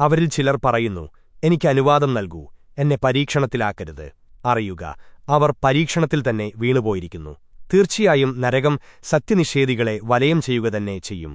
അവരിൽ ചിലർ പറയുന്നു എനിക്ക് അനുവാദം നൽകൂ എന്നെ പരീക്ഷണത്തിലാക്കരുത്. അറിയുക അവർ പരീക്ഷണത്തിൽ തന്നെ വീണുപോയിരിക്കുന്നു. തീർച്ചയായും നരകം സത്യനിഷേധികളെ വലയം ചെയ്യുക തന്നെ ചെയ്യും.